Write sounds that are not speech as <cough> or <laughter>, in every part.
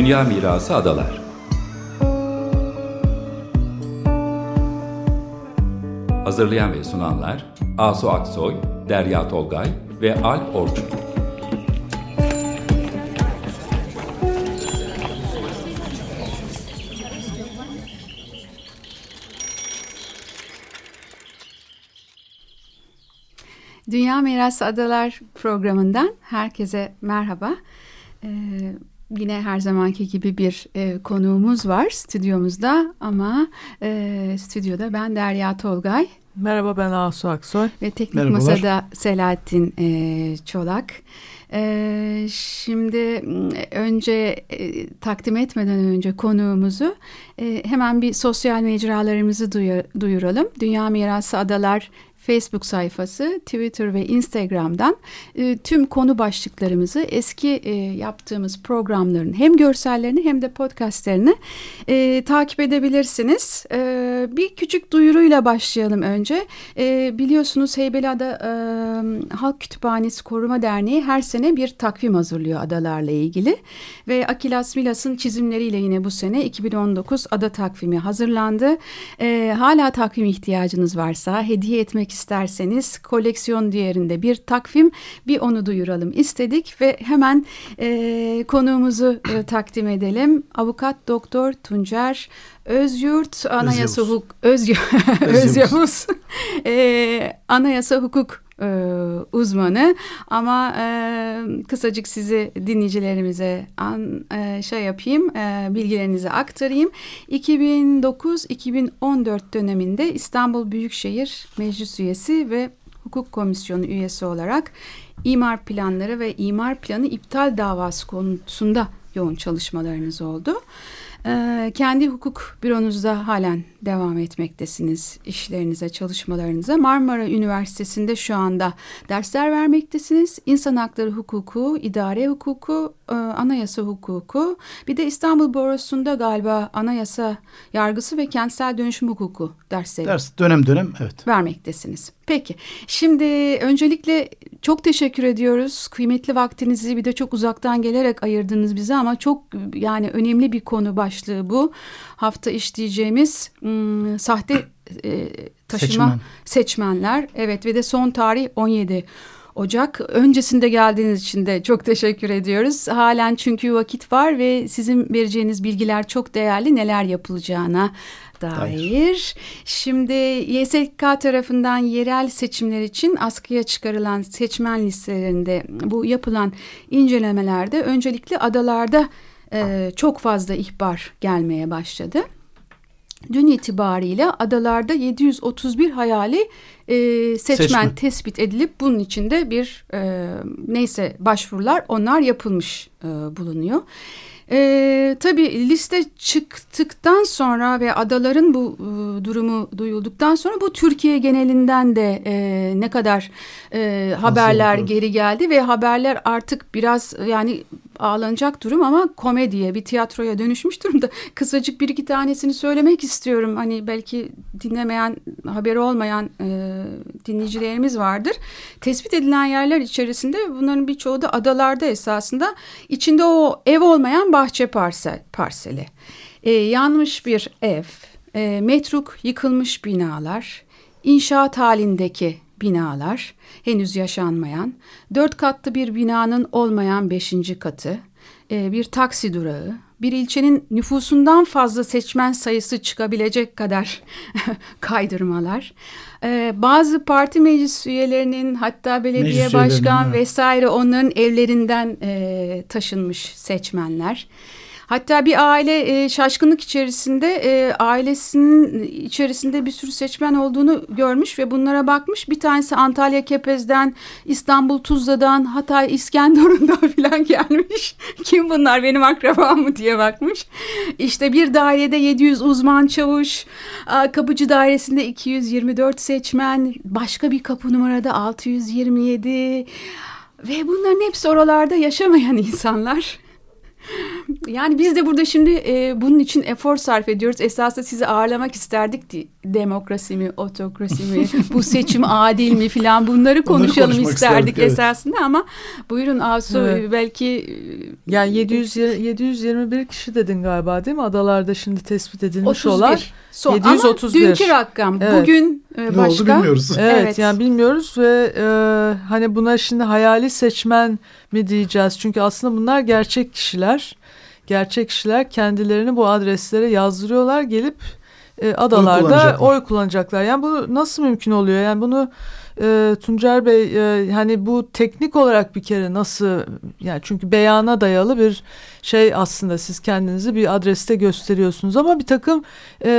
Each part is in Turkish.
Dünya Mirası Adalar Hazırlayan ve sunanlar Asu Aksoy, Derya Tolgay ve Al Orçun. Dünya Mirası Adalar programından herkese merhaba. Ee, yine her zamanki gibi bir e, konuğumuz var stüdyomuzda ama e, stüdyoda ben Derya Tolgay. Merhaba ben Asu Aksoy. Ve teknik Merhabalar. masada Selahattin e, Çolak. E, şimdi önce e, takdim etmeden önce konuğumuzu e, hemen bir sosyal mecralarımızı duyuralım. Dünya Mirası Adalar Facebook sayfası, Twitter ve Instagram'dan e, tüm konu başlıklarımızı eski e, yaptığımız programların hem görsellerini hem de podcastlerini e, takip edebilirsiniz. E, bir küçük duyuruyla başlayalım önce. E, biliyorsunuz Heybeliada e, Halk Kütüphanesi Koruma Derneği her sene bir takvim hazırlıyor adalarla ilgili ve Akilas Milas'ın çizimleriyle yine bu sene 2019 ada takvimi hazırlandı. E, hala takvim ihtiyacınız varsa hediye etmek etmek isterseniz koleksiyon değerinde bir takvim bir onu duyuralım istedik ve hemen e, konuğumuzu e, takdim edelim. Avukat Doktor Tuncer Özyurt Anayasa Hukuk Özyavuz <laughs> Özyavuz <laughs> e, Anayasa Hukuk e, uzmanı ama e, kısacık sizi dinleyicilerimize an, e, şey yapayım e, bilgilerinizi aktarayım 2009-2014 döneminde İstanbul Büyükşehir Meclis üyesi ve hukuk komisyonu üyesi olarak imar planları ve imar planı iptal davası konusunda yoğun çalışmalarınız oldu. Ee, kendi hukuk büronuzda halen devam etmektesiniz işlerinize, çalışmalarınıza. Marmara Üniversitesi'nde şu anda dersler vermektesiniz. İnsan hakları hukuku, idare hukuku, e, anayasa hukuku. Bir de İstanbul Borosu'nda galiba anayasa yargısı ve kentsel dönüşüm hukuku dersleri. Ders dönem dönem evet. Vermektesiniz. Peki şimdi öncelikle çok teşekkür ediyoruz. Kıymetli vaktinizi bir de çok uzaktan gelerek ayırdınız bize ama çok yani önemli bir konu başlığı bu. Hafta işleyeceğimiz ım, sahte e, taşıma Seçmen. seçmenler. Evet ve de son tarih 17 Ocak. Öncesinde geldiğiniz için de çok teşekkür ediyoruz. Halen çünkü vakit var ve sizin vereceğiniz bilgiler çok değerli neler yapılacağına dair. Şimdi YSK tarafından yerel seçimler için askıya çıkarılan seçmen listelerinde bu yapılan incelemelerde öncelikle adalarda e, çok fazla ihbar gelmeye başladı. Dün itibariyle adalarda 731 hayali e, seçmen, seçmen tespit edilip bunun içinde bir e, neyse başvurular onlar yapılmış e, bulunuyor. E, tabii liste çıktıktan sonra ve adaların bu e, durumu duyulduktan sonra bu Türkiye genelinden de e, ne kadar e, haberler geri geldi ve haberler artık biraz yani ağlanacak durum ama komediye bir tiyatroya dönüşmüş durumda. <laughs> Kısacık bir iki tanesini söylemek istiyorum. Hani belki dinlemeyen haberi olmayan e, dinleyicilerimiz vardır. Tespit edilen yerler içerisinde bunların birçoğu da adalarda esasında içinde o ev olmayan bahçe parsel, parseli. E, yanmış bir ev, e, metruk yıkılmış binalar, inşaat halindeki binalar, henüz yaşanmayan, dört katlı bir binanın olmayan beşinci katı, e, bir taksi durağı, bir ilçenin nüfusundan fazla seçmen sayısı çıkabilecek kadar <laughs> kaydırmalar. Ee, bazı parti meclis üyelerinin hatta belediye meclis başkan vesaire onların evlerinden e, taşınmış seçmenler. Hatta bir aile e, şaşkınlık içerisinde e, ailesinin içerisinde bir sürü seçmen olduğunu görmüş ve bunlara bakmış. Bir tanesi Antalya Kepez'den, İstanbul Tuzla'dan, Hatay İskenderun'dan <laughs> falan gelmiş. Kim bunlar benim akrabam mı diye bakmış. İşte bir dairede 700 uzman çavuş, kapıcı dairesinde 224 seçmen, başka bir kapı numarada 627 ve bunların hepsi oralarda yaşamayan insanlar. <laughs> Yani biz de burada şimdi e, bunun için efor sarf ediyoruz. Esasında sizi ağırlamak isterdik. Demokrasi mi, otokrasi mi, <laughs> bu seçim adil mi filan bunları konuşalım isterdik, isterdik evet. esasında ama buyurun Asu evet. belki e, yani 700 721 kişi dedin galiba değil mi? Adalarda şimdi tespit edilmiş 31. olan Son, 731. Ama dünkü rakam evet. bugün e, başka. Ne oldu bilmiyoruz. <laughs> Evet, evet yani bilmiyoruz ve e, hani buna şimdi hayali seçmen mi diyeceğiz? Çünkü aslında bunlar gerçek kişiler. Gerçek kişiler kendilerini bu adreslere yazdırıyorlar gelip e, adalarda oy kullanacaklar. oy kullanacaklar. Yani bu nasıl mümkün oluyor? Yani bunu e, Tuncer Bey e, hani bu teknik olarak bir kere nasıl yani çünkü beyana dayalı bir şey aslında siz kendinizi bir adreste gösteriyorsunuz ama bir takım e,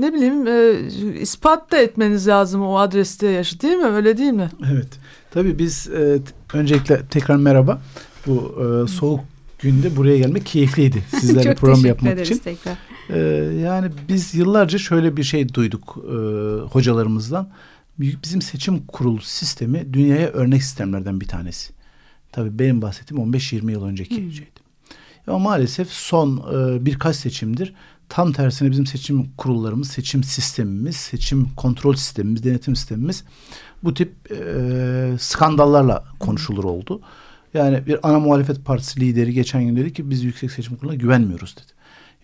ne bileyim e, ispat da etmeniz lazım o adreste yaşı değil mi öyle değil mi? Evet tabii biz e, öncelikle tekrar merhaba bu e, soğuk günde buraya gelmek keyifliydi <laughs> sizlerle program yapmak için. Tekrar. Ee, yani biz yıllarca şöyle bir şey duyduk e, hocalarımızdan. Bizim seçim kurulu sistemi dünyaya örnek sistemlerden bir tanesi. Tabii benim bahsettiğim 15-20 yıl önceki hmm. şeydi. Ama maalesef son e, birkaç seçimdir tam tersine bizim seçim kurullarımız, seçim sistemimiz, seçim kontrol sistemimiz, denetim sistemimiz bu tip e, skandallarla konuşulur oldu. Yani bir ana muhalefet partisi lideri geçen gün dedi ki biz Yüksek Seçim Kurulu'na güvenmiyoruz dedi.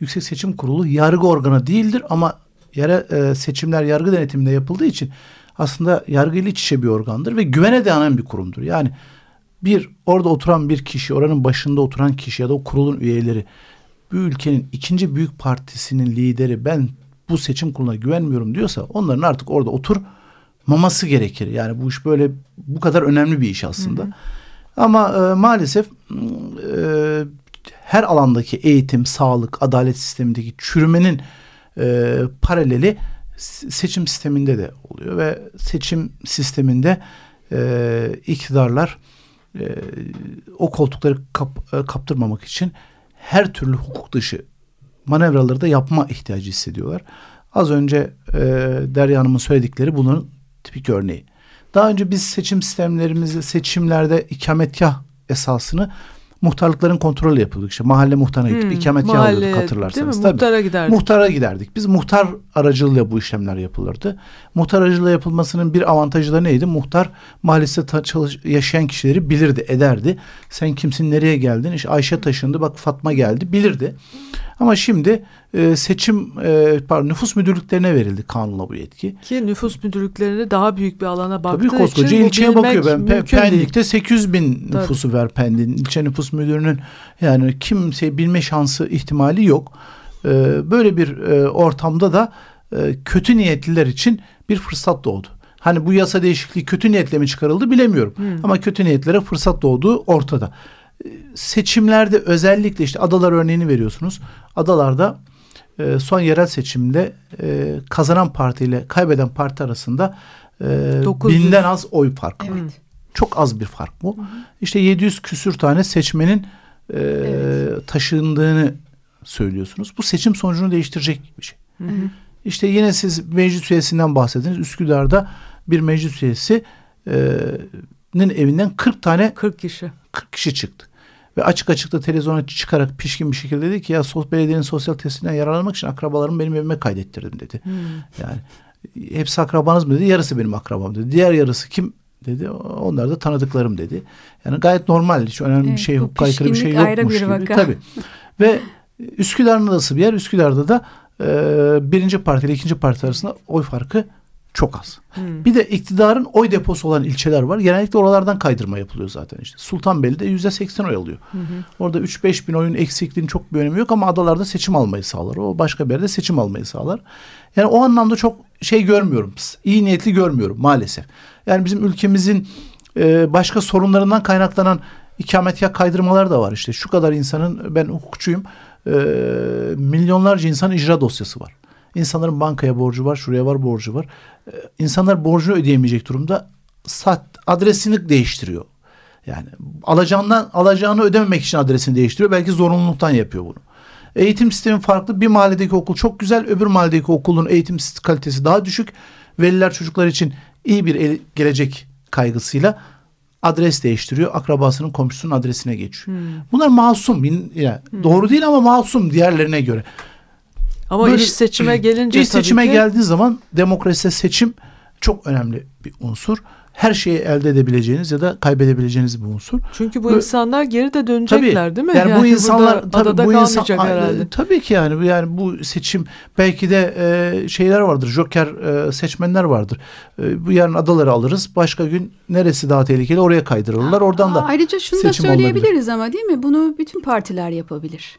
Yüksek Seçim Kurulu yargı organı değildir ama yere e, seçimler yargı denetiminde yapıldığı için aslında yargıyla iç içe bir organdır ve güvene dayanan bir kurumdur. Yani bir orada oturan bir kişi, oranın başında oturan kişi ya da o kurulun üyeleri bu ülkenin ikinci büyük partisinin lideri ben bu seçim kuruluna güvenmiyorum diyorsa onların artık orada otur maması gerekir. Yani bu iş böyle bu kadar önemli bir iş aslında. Hı hı. Ama e, maalesef e, her alandaki eğitim, sağlık, adalet sistemindeki çürümenin e, paraleli seçim sisteminde de oluyor ve seçim sisteminde e, iktidarlar e, o koltukları kap, e, kaptırmamak için her türlü hukuk dışı manevraları da yapma ihtiyacı hissediyorlar. Az önce e, Derya Hanım'ın söyledikleri bunun tipik örneği. Daha önce biz seçim sistemlerimizi seçimlerde ikametgah esasını muhtarlıkların kontrolü yapıyorduk. İşte mahalle muhtarına gidip hmm, ikametgah alıyorduk hatırlarsanız. Mi? Muhtara giderdik. Muhtara giderdik. Biz muhtar aracılığıyla bu işlemler yapılırdı. Muhtar aracılığıyla yapılmasının bir avantajı da neydi? Muhtar mahallesinde çalış, yaşayan kişileri bilirdi, ederdi. Sen kimsin, nereye geldin? İşte Ayşe taşındı, bak Fatma geldi, bilirdi. Ama şimdi e, seçim e, pardon nüfus müdürlüklerine verildi kanunla bu yetki. Ki nüfus müdürlüklerine daha büyük bir alana baktığı Tabii koskoca için ilçeye bakıyor. Ben Pe Pendik'te 800 bin Tabii. nüfusu ver Pendik'in. İlçe nüfus müdürünün yani kimse bilme şansı ihtimali yok. E, böyle bir e, ortamda da e, kötü niyetliler için bir fırsat doğdu. Hani bu yasa değişikliği kötü niyetle mi çıkarıldı bilemiyorum. Hmm. Ama kötü niyetlere fırsat doğduğu ortada seçimlerde özellikle işte adalar örneğini veriyorsunuz. Adalarda e, son yerel seçimde e, kazanan parti ile kaybeden parti arasında e, binden az oy farkı evet. var. Çok az bir fark bu. Hı hı. İşte 700 küsür tane seçmenin e, evet. taşındığını söylüyorsunuz. Bu seçim sonucunu değiştirecek bir şey. Hı hı. İşte yine siz meclis üyesinden bahsettiniz. Üsküdar'da bir meclis üyesi e, evinden 40 tane 40 kişi 40 kişi çıktı. Ve açık açık da televizyona çıkarak pişkin bir şekilde dedi ki ya belediyenin sosyal testinden yararlanmak için akrabalarımı benim evime kaydettirdim dedi. Hmm. Yani hepsi akrabanız mı dedi yarısı benim akrabam dedi. Diğer yarısı kim dedi. Onlar da tanıdıklarım dedi. Yani gayet normal. Hiç önemli evet, bir şey, hukuk aykırı bir şey yokmuş bir gibi. Vaka. Tabii. Ve Üsküdar nasıl bir yer? Üsküdar'da da e, birinci parti ile ikinci parti arasında oy farkı çok az. Hmm. Bir de iktidarın oy deposu olan ilçeler var. Genellikle oralardan kaydırma yapılıyor zaten işte. Sultanbeyli'de yüzde seksen oy alıyor. Hı Orada üç beş bin oyun eksikliğinin çok bir önemi yok ama adalarda seçim almayı sağlar. O başka bir yerde seçim almayı sağlar. Yani o anlamda çok şey görmüyorum. İyi niyetli görmüyorum maalesef. Yani bizim ülkemizin e, başka sorunlarından kaynaklanan ikametgah kaydırmalar da var. İşte şu kadar insanın ben hukukçuyum. E, milyonlarca insan icra dosyası var. İnsanların bankaya borcu var, şuraya var borcu var. Ee, insanlar borcunu ödeyemeyecek durumda sat adresini değiştiriyor. Yani alacağından alacağını ödememek için adresini değiştiriyor. Belki zorunluluktan yapıyor bunu. Eğitim sistemi farklı. Bir mahalledeki okul çok güzel. Öbür mahalledeki okulun eğitim kalitesi daha düşük. Veliler çocuklar için iyi bir gelecek kaygısıyla adres değiştiriyor. Akrabasının komşusunun adresine geçiyor. Hmm. Bunlar masum. Yani hmm. Doğru değil ama masum diğerlerine göre. Ama Böyle, iş seçime <clears throat> gelince iş seçime ki... geldiği zaman demokraside seçim çok önemli bir unsur her şeyi elde edebileceğiniz ya da kaybedebileceğiniz bir unsur. Çünkü bu Ve, insanlar geri de dönecekler tabii, değil mi? Yani, yani bu insanlar tabii, adada bu insan, herhalde. Tabii ki yani yani bu seçim belki de e, şeyler vardır. Joker e, seçmenler vardır. E, bu yarın adaları alırız. Başka gün neresi daha tehlikeli oraya kaydırırlar. Oradan da Ayrıca şunu da söyleyebiliriz olabilir. ama değil mi? Bunu bütün partiler yapabilir.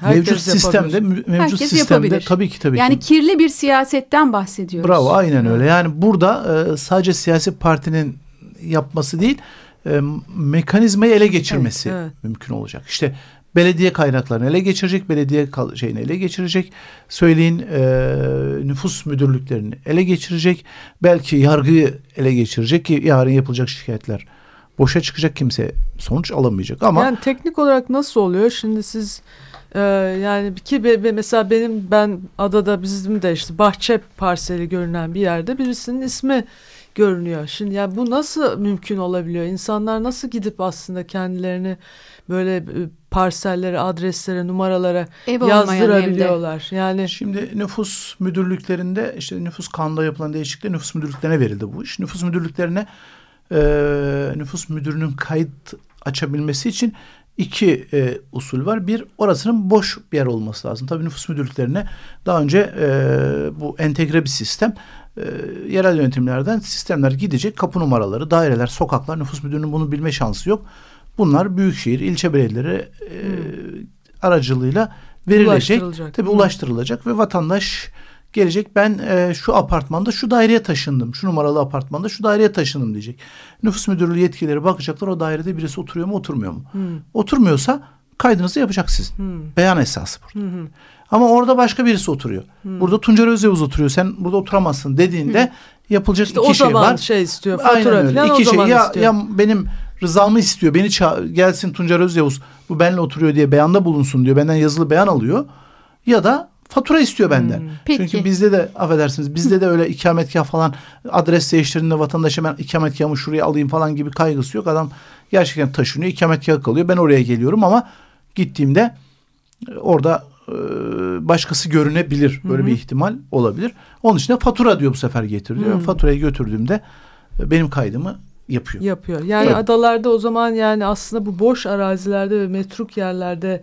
Herkes mevcut sistemde mevcut Herkes sistemde yapabilir. tabii ki tabii yani ki. kirli bir siyasetten bahsediyoruz. Bravo aynen öyle. Yani burada e, sadece siyasi partinin yapması değil e, mekanizmayı ele geçirmesi evet, evet. mümkün olacak. İşte belediye kaynaklarını ele geçirecek, belediye şeyini ele geçirecek, söyleyin e, nüfus müdürlüklerini ele geçirecek, belki yargıyı ele geçirecek ki yarın yapılacak şikayetler boşa çıkacak kimse sonuç alamayacak ama yani teknik olarak nasıl oluyor? Şimdi siz ee, yani ki be, be, mesela benim ben adada bizim de işte bahçe parseli görünen bir yerde birisinin ismi görünüyor. Şimdi yani bu nasıl mümkün olabiliyor? İnsanlar nasıl gidip aslında kendilerini böyle e, parsellere, adreslere, numaralara Ev yazdırabiliyorlar. Yani şimdi nüfus müdürlüklerinde işte nüfus kanunda yapılan değişiklikler nüfus müdürlüklerine verildi bu iş. Nüfus müdürlüklerine e, nüfus müdürünün kayıt açabilmesi için iki e, usul var. Bir orasının boş bir yer olması lazım. Tabii nüfus müdürlüklerine daha önce e, bu entegre bir sistem e, yerel yönetimlerden sistemler gidecek. Kapı numaraları, daireler, sokaklar nüfus müdürünün bunu bilme şansı yok. Bunlar büyükşehir, ilçe belediyeleri e, hmm. aracılığıyla verilecek. Ulaştırılacak. Tabii hmm. ulaştırılacak ve vatandaş gelecek ben e, şu apartmanda şu daireye taşındım. Şu numaralı apartmanda şu daireye taşındım diyecek. Nüfus müdürlüğü yetkileri bakacaklar o dairede birisi oturuyor mu oturmuyor mu? Hmm. Oturmuyorsa kaydınızı yapacak sizin. Hmm. Beyan esası burada. Hmm. Ama orada başka birisi oturuyor. Hmm. Burada Tuncer Özyavuz oturuyor. Sen burada oturamazsın dediğinde hmm. yapılacak işte iki şey var. O zaman şey istiyor. Fatura Aynen öyle. İki o şey. Ya, istiyor. ya benim rızamı istiyor. Beni gelsin Tuncer Özyavuz bu benle oturuyor diye beyanda bulunsun diyor. Benden yazılı beyan alıyor. Ya da fatura istiyor benden. Hmm, peki. Çünkü bizde de affedersiniz bizde de öyle ikametgah falan adres değiştirdiğinde vatandaşa ben ikametgahımı şuraya alayım falan gibi kaygısı yok. Adam gerçekten taşınıyor ikametgah kalıyor ben oraya geliyorum ama gittiğimde e, orada e, başkası görünebilir. Böyle hmm. bir ihtimal olabilir. Onun için de fatura diyor bu sefer getir diyor. Hmm. Faturayı götürdüğümde e, benim kaydımı yapıyor. Yapıyor. Yani evet. adalarda o zaman yani aslında bu boş arazilerde ve metruk yerlerde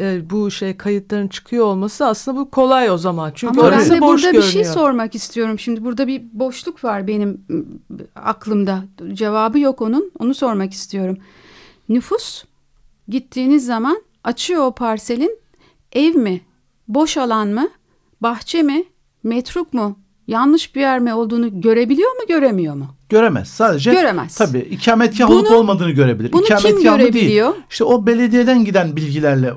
e, bu şey kayıtların çıkıyor olması aslında bu kolay o zaman. Çünkü Ama orası ben de boş burada görünüyor. bir şey sormak istiyorum. Şimdi burada bir boşluk var benim aklımda. Cevabı yok onun. Onu sormak istiyorum. Nüfus gittiğiniz zaman açıyor o parselin ev mi, boş alan mı, bahçe mi, metruk mu, yanlış bir yer mi olduğunu görebiliyor mu, göremiyor mu? Göremez. Sadece Göremez. tabii ikametgah olup olmadığını görebilir. Bunu kim görebiliyor? Değil. İşte o belediyeden giden bilgilerle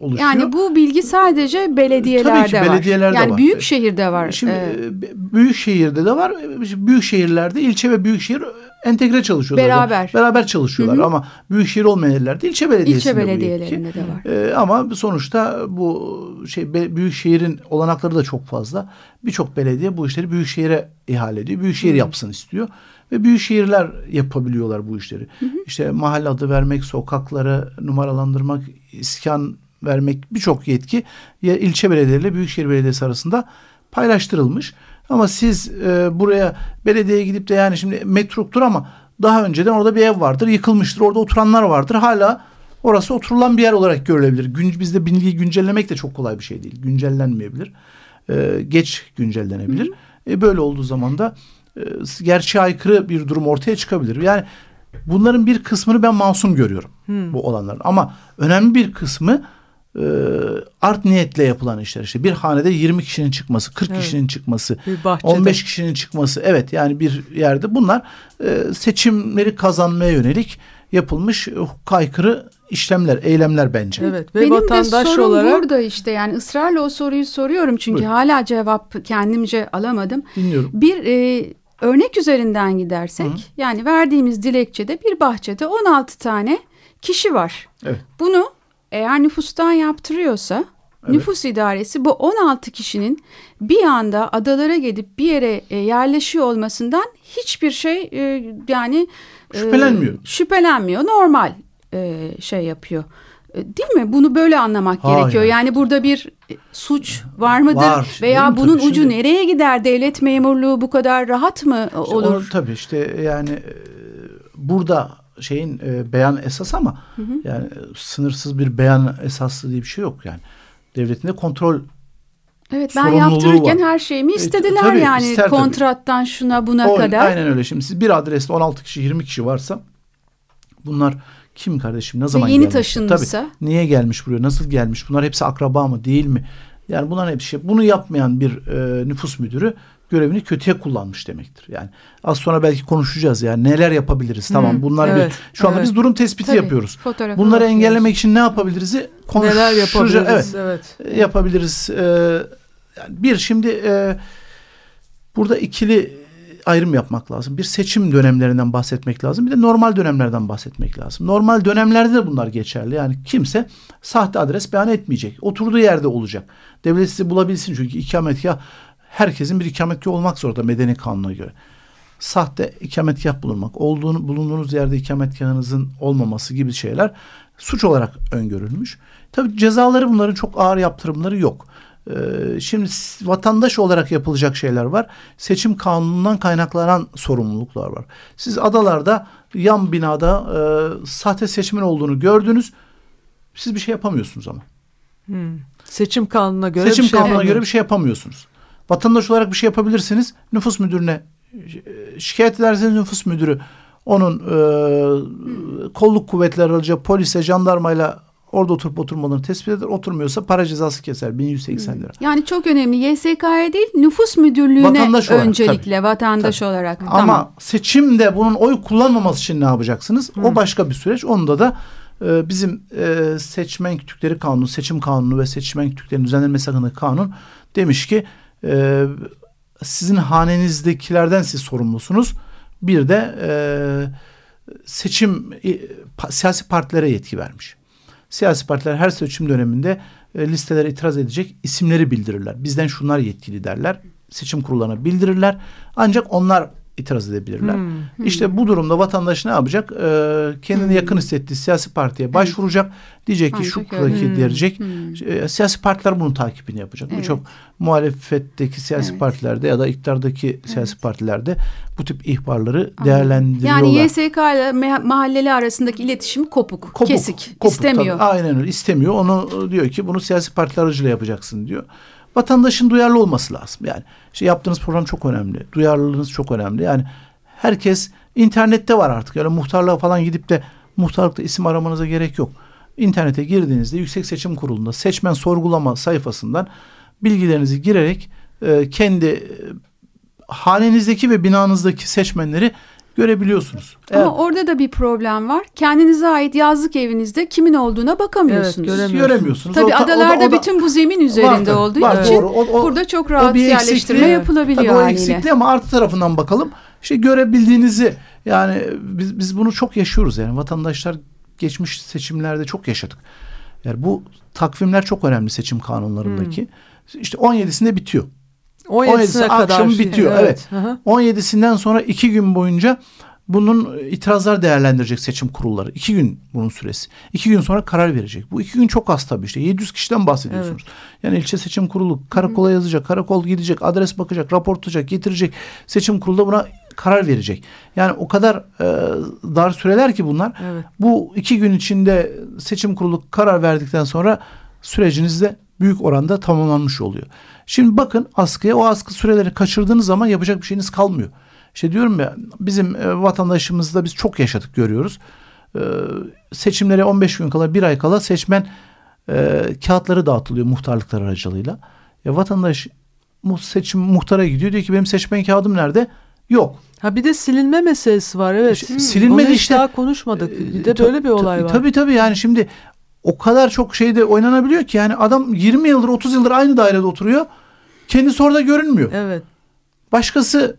oluşuyor. Yani bu bilgi sadece belediyelerde Tabii ki, var. belediyelerde yani var. büyük şehirde var. Şimdi ee, büyük şehirde de var. Büyük şehirlerde ilçe ve büyük şehir entegre çalışıyorlar. Beraber. Beraber çalışıyorlar Hı-hı. ama büyük şehir olmayan yerlerde ilçe belediyesinde ilçe belediyelerinde de var. Ee, ama sonuçta bu şey büyük şehrin olanakları da çok fazla. Birçok belediye bu işleri büyük şehire ihale ediyor. Büyük şehir Hı-hı. yapsın istiyor ve büyük şehirler yapabiliyorlar bu işleri. Hı hı. İşte mahalle adı vermek, sokakları numaralandırmak, iskan vermek birçok yetki ya ilçe belediyeleri büyükşehir belediyesi arasında paylaştırılmış. Ama siz e, buraya belediyeye gidip de yani şimdi metruktur ama daha önceden orada bir ev vardır, yıkılmıştır. Orada oturanlar vardır. Hala orası oturulan bir yer olarak görülebilir. Gün, bizde bilgiyi güncellemek de çok kolay bir şey değil. Güncellenmeyebilir. E, geç güncellenebilir. E, böyle olduğu zaman da e, gerçeğe aykırı bir durum ortaya çıkabilir. Yani bunların bir kısmını ben masum görüyorum hmm. bu olanların. Ama önemli bir kısmı e, art niyetle yapılan işler işte bir hanede 20 kişinin çıkması 40 evet. kişinin çıkması 15 kişinin çıkması evet yani bir yerde bunlar e, seçimleri kazanmaya yönelik yapılmış hukuka aykırı işlemler, eylemler bence. Evet ve Benim vatandaş de sorun olarak burada işte yani ısrarla o soruyu soruyorum çünkü Buyurun. hala cevap kendimce alamadım. Dinliyorum. Bir e, örnek üzerinden gidersek Hı. yani verdiğimiz dilekçede bir bahçede 16 tane kişi var. Evet. Bunu eğer nüfustan yaptırıyorsa evet. nüfus idaresi bu 16 kişinin bir anda adalara gidip bir yere e, yerleşiyor olmasından hiçbir şey e, yani e, şüphelenmiyor. Şüphelenmiyor. Normal e, şey yapıyor. Değil mi? Bunu böyle anlamak Hayır. gerekiyor. Yani burada bir suç var mıdır? Var. Veya bunun tabii, ucu şimdi... nereye gider? Devlet memurluğu bu kadar rahat mı işte olur? Onu, tabii işte yani burada şeyin e, beyan esas ama hı hı. yani sınırsız bir beyan esaslı diye bir şey yok yani. Devletin de kontrol Evet ben yaptırırken var. her şeyimi istediler e, tabii, yani ister, kontrattan tabii. şuna buna o, kadar. Aynen öyle. Şimdi siz bir adreste 16 kişi 20 kişi varsa bunlar kim kardeşim ne zaman Ve yeni gelmiş? taşınmışsa. Tabii, niye gelmiş buraya nasıl gelmiş bunlar hepsi akraba mı değil mi? Yani bunların hepsi şey. Bunu yapmayan bir e, nüfus müdürü görevini kötüye kullanmış demektir. Yani az sonra belki konuşacağız yani neler yapabiliriz. Tamam bunlar evet, bir şu anda evet. biz durum tespiti Tabii, yapıyoruz. Bunları engellemek için ne yapabiliriz? Neler yapabiliriz? Evet. evet. Yapabiliriz. Ee, yani bir şimdi e, burada ikili ayrım yapmak lazım. Bir seçim dönemlerinden bahsetmek lazım. Bir de normal dönemlerden bahsetmek lazım. Normal dönemlerde de bunlar geçerli. Yani kimse sahte adres beyan etmeyecek. Oturduğu yerde olacak. Devlet sizi bulabilsin çünkü ikametgah herkesin bir ikametgah olmak zorunda medeni kanuna göre. Sahte ikametgah bulunmak, olduğunu, bulunduğunuz yerde ikametgahınızın olmaması gibi şeyler suç olarak öngörülmüş. Tabii cezaları bunların çok ağır yaptırımları yok. Ee, şimdi vatandaş olarak yapılacak şeyler var. Seçim kanunundan kaynaklanan sorumluluklar var. Siz adalarda yan binada e, sahte seçimin olduğunu gördünüz. Siz bir şey yapamıyorsunuz ama. Hmm. Seçim kanununa göre Seçim bir şey kanununa göre bir şey yapamıyorsunuz. Vatandaş olarak bir şey yapabilirsiniz. Nüfus müdürüne e, şikayet ederseniz nüfus müdürü onun e, kolluk kuvvetleri aracı polise, jandarmayla orada oturup oturmalarını tespit eder. Oturmuyorsa para cezası keser 1180 lira. Yani çok önemli. YSK'ya değil nüfus müdürlüğüne vatandaş olarak, öncelikle tabii. vatandaş tabii. olarak. Ama tamam. seçimde bunun oy kullanmaması için ne yapacaksınız? Hı. O başka bir süreç. Onda da e, bizim e, seçmen kütükleri kanunu, seçim kanunu ve seçmen kütüklerinin düzenlenmesi hakkında kanun demiş ki e, sizin hanenizdekilerden siz sorumlusunuz. Bir de e, seçim e, siyasi partilere yetki vermiş. Siyasi partiler her seçim döneminde e, listelere itiraz edecek isimleri bildirirler. Bizden şunlar yetkili derler. Seçim kurullarına bildirirler. Ancak onlar itiraz edebilirler. Hmm, hmm. İşte bu durumda vatandaş ne yapacak? Ee, kendini hmm. yakın hissettiği siyasi partiye başvuracak. Diyecek ki şu hmm. diyecek. Hmm. E, siyasi partiler bunun takibini yapacak. Evet. Birçok muhalefetteki siyasi evet. partilerde ya da iktidardaki evet. siyasi partilerde bu tip ihbarları Anladım. değerlendiriyorlar. Yani YSK ile mahalleli arasındaki iletişim kopuk, kopuk kesik. Kopuk, istemiyor. Tabii, aynen öyle istemiyor. Onu diyor ki bunu siyasi partiler aracılığıyla yapacaksın diyor vatandaşın duyarlı olması lazım. Yani işte yaptığınız program çok önemli. Duyarlılığınız çok önemli. Yani herkes internette var artık. Öyle muhtarlığa falan gidip de muhtarlıkta isim aramanıza gerek yok. İnternete girdiğinizde Yüksek Seçim Kurulu'nda seçmen sorgulama sayfasından bilgilerinizi girerek e, kendi e, hanenizdeki ve binanızdaki seçmenleri görebiliyorsunuz. Ama orada da bir problem var. Kendinize ait yazlık evinizde kimin olduğuna bakamıyorsunuz. Evet, göremiyorsunuz. göremiyorsunuz. Tabii o, adalarda o da, o da, bütün bu zemin üzerinde var, olduğu var, için doğru. O, o, burada çok rahat o yerleştirme yapılabiliyor tabii o eksikliği ama artı tarafından bakalım. İşte görebildiğinizi yani biz, biz bunu çok yaşıyoruz yani vatandaşlar geçmiş seçimlerde çok yaşadık. Yani bu takvimler çok önemli seçim kanunlarındaki. Hmm. İşte 17'sinde bitiyor. 17'sine kadar akşam şey, bitiyor. Evet. evet. 17'sinden sonra iki gün boyunca bunun itirazlar değerlendirecek seçim kurulları. İki gün bunun süresi. İki gün sonra karar verecek. Bu iki gün çok az tabii işte. 700 kişiden bahsediyorsunuz. Evet. Yani ilçe seçim kurulu karakola yazacak, karakol gidecek, adres bakacak, rapor tutacak, getirecek. Seçim kurulu da buna karar verecek. Yani o kadar e, dar süreler ki bunlar. Evet. Bu iki gün içinde seçim kurulu karar verdikten sonra sürecinizde büyük oranda tamamlanmış oluyor. Şimdi bakın askıya o askı süreleri kaçırdığınız zaman yapacak bir şeyiniz kalmıyor. İşte diyorum ya bizim e, vatandaşımızda biz çok yaşadık görüyoruz. E, seçimlere 15 gün kala bir ay kala seçmen e, kağıtları dağıtılıyor muhtarlıklar aracılığıyla. Ya vatandaş seçim muhtara gidiyor diyor ki benim seçmen kağıdım nerede? Yok. Ha bir de silinme meselesi var evet. Silinme Onu işte daha konuşmadık. Bir de böyle bir olay var. Tabii tabii yani şimdi o kadar çok şeyde oynanabiliyor ki yani adam 20 yıldır 30 yıldır aynı dairede oturuyor. Kendisi orada görünmüyor. Evet. Başkası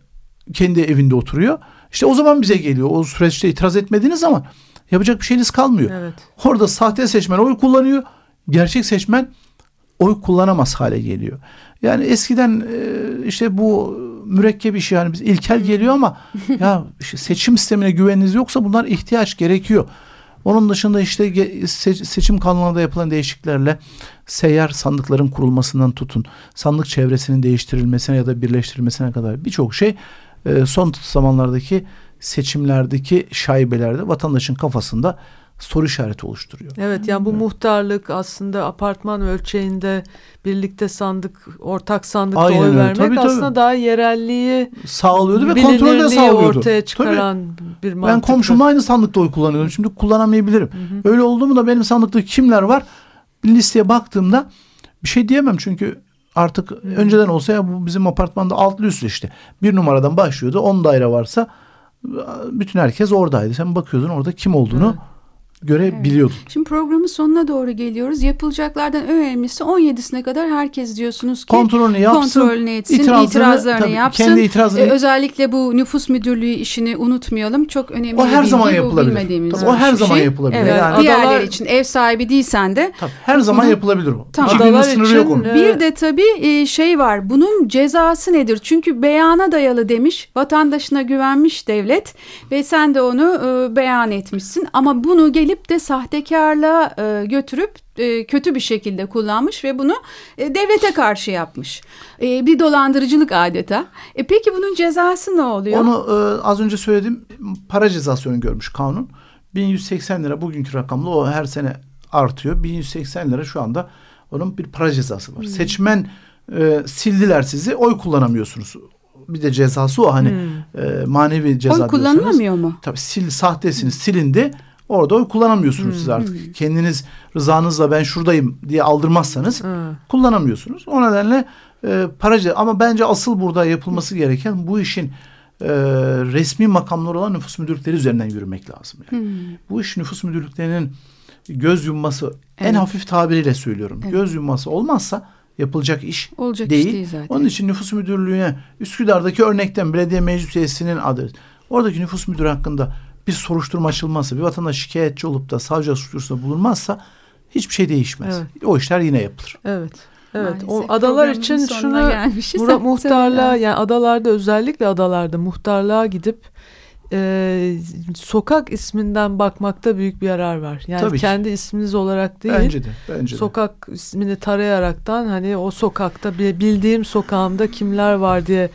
kendi evinde oturuyor. İşte o zaman bize geliyor. O süreçte itiraz etmediğiniz zaman yapacak bir şeyiniz kalmıyor. Evet. Orada sahte seçmen oy kullanıyor. Gerçek seçmen oy kullanamaz hale geliyor. Yani eskiden e, işte bu mürekkep işi yani biz ilkel geliyor ama <laughs> ya işte seçim sistemine güveniniz yoksa bunlar ihtiyaç gerekiyor. Onun dışında işte seçim kanununda yapılan değişikliklerle seyyar sandıkların kurulmasından tutun, sandık çevresinin değiştirilmesine ya da birleştirilmesine kadar birçok şey e, son zamanlardaki seçimlerdeki şaibelerde vatandaşın kafasında soru işareti oluşturuyor. Evet yani bu muhtarlık aslında apartman ölçeğinde birlikte sandık, ortak sandıkta Aynen oy vermek tabii, tabii. aslında daha yerelliği sağlıyordu ve kontrolü de sağlıyordu. ortaya çıkaran tabii. bir mantık. Ben komşumla aynı sandıkta oy kullanıyorum. Şimdi kullanamayabilirim. Hı hı. Öyle oldu mu da benim sandıkta kimler var? Bir listeye baktığımda bir şey diyemem çünkü artık hı. önceden olsa ya bu bizim apartmanda altlı üstlü işte. Bir numaradan başlıyordu. 10 daire varsa bütün herkes oradaydı. Sen bakıyordun orada kim olduğunu hı görebiliyordun. Evet. Şimdi programın sonuna doğru geliyoruz. Yapılacaklardan önemlisi 17'sine kadar herkes diyorsunuz ki kontrolünü yapsın, kontrolünü etsin, itirazlarını, itirazlarını tabii, yapsın. Kendi itirazını... Ee, özellikle bu nüfus müdürlüğü işini unutmayalım. Çok önemli o her bilgi, zaman yapılabilir. Tabii, o her şey. zaman yapılabilir. Evet, yani diğerleri adalar... için ev sahibi değilsen de tabii, her zaman bunu... yapılabilir o. Tamam. Adalar için yok onun. Bir de tabii e, şey var. Bunun cezası nedir? Çünkü beyana dayalı demiş. Vatandaşına güvenmiş devlet ve sen de onu e, beyan etmişsin. Ama bunu gelip gelip de sahtekarlığa e, götürüp e, kötü bir şekilde kullanmış ve bunu e, devlete karşı yapmış. E, bir dolandırıcılık adeta. E, peki bunun cezası ne oluyor? Onu e, az önce söyledim para cezası öngörmüş kanun. 1180 lira bugünkü rakamla o her sene artıyor. 1180 lira şu anda onun bir para cezası var. Hmm. Seçmen e, sildiler sizi oy kullanamıyorsunuz bir de cezası o hani hmm. e, manevi ceza Oy kullanılamıyor mu? Tabii sil sahtesiniz silindi. Orada oy kullanamıyorsunuz hmm. siz artık. Kendiniz rızanızla ben şuradayım diye aldırmazsanız hmm. kullanamıyorsunuz. O nedenle e, paracı ama bence asıl burada yapılması gereken bu işin e, resmi makamları olan nüfus müdürlükleri üzerinden yürümek lazım. Yani. Hmm. Bu iş nüfus müdürlüklerinin göz yumması evet. en hafif tabiriyle söylüyorum. Evet. Göz yumması olmazsa yapılacak iş Olacak değil. Iş değil zaten. Onun için nüfus müdürlüğüne Üsküdar'daki örnekten belediye meclis üyesinin adı. Oradaki nüfus müdürü hakkında bir soruşturma açılmazsa, bir vatandaş şikayetçi olup da savcı suçlusunda bulunmazsa hiçbir şey değişmez. Evet. O işler yine yapılır. Evet. Evet, Maalesef o adalar için şunu <laughs> muhtarlığa yani adalarda özellikle adalarda muhtarlığa gidip e, sokak isminden bakmakta büyük bir yarar var. Yani Tabii kendi ki. isminiz olarak değil. Bence de, bence de. Sokak ismini tarayaraktan hani o sokakta bildiğim sokağımda kimler var diye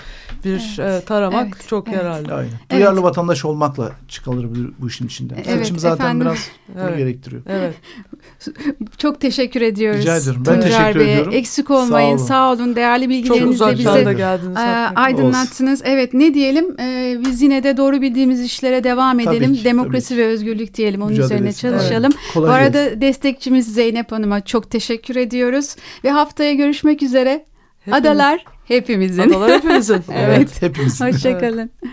bir evet, e, taramak evet, çok evet. yararlı. Aynen. Evet. Duyarlı vatandaş olmakla çıkılır bu, bu işin içinden. Evet, Seçim zaten efendim. biraz bunu evet. gerektiriyor. Evet. <laughs> çok teşekkür ediyoruz. Rica ederim. Ben teşekkür Bey'e. ediyorum. Eksik olmayın. Sağ olun. Sağ olun. Değerli bilgilerinizle bize geldiniz. E, aydınlattınız. Olsun. Evet ne diyelim? E, biz yine de doğru bildiğimiz işlere devam edelim. Ki, Demokrasi ve özgürlük diyelim. Onun Mücadele üzerine çalışalım. Evet. Bu arada gelsin. destekçimiz Zeynep Hanım'a çok teşekkür ediyoruz. Ve haftaya görüşmek üzere. Hepimiz. Adalar hepimizin. Adalar hepimizin. <laughs> evet. evet hepimizin. Hoşçakalın. Evet.